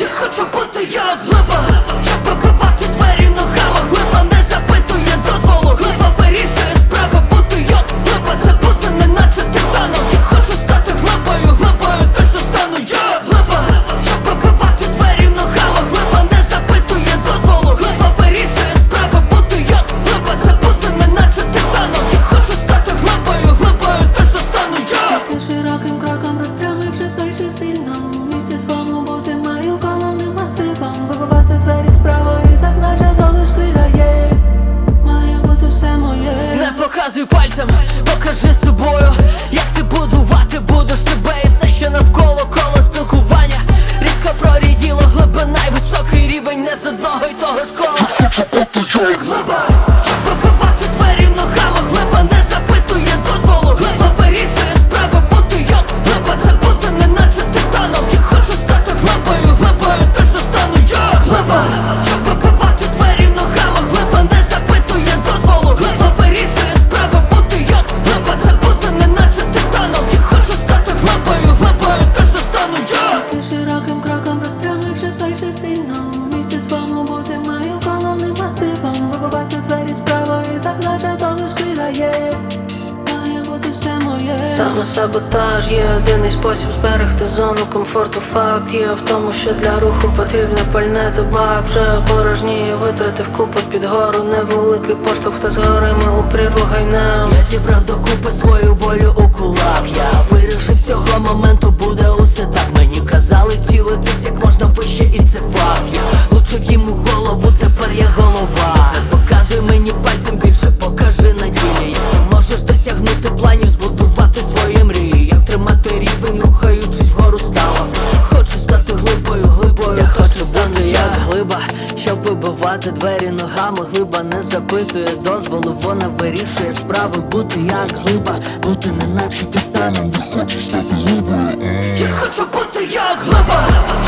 Я хочу бути я глиба. Як вибивати двері ногами Глиба. Не пальцем, покажи собою, як ти будувати будеш себе. І все, що навколо коло спілкування. Різко проріділо глибина. Й високий рівень не з одного й того ж плечі сильно У місці своєму бути маю головним масивом Вибивати двері справа і так наче долиш кригає Має бути все моє Самосаботаж є єдиний спосіб зберегти зону комфорту. Факт є в тому, що для руху потрібне пальне табак вже порожніє витратив купу під гору. Невеликий поштовх та з горами у прірву гайнем. Я зібрав докупи свою волю у кулак. Я вирішив цього моменту буде щоб двері ногами. Глиба не запитує дозволу, вона вирішує справи. Бути як глиба, бути не наче титаном. не хочу стати глибою. Я хочу бути як глиба.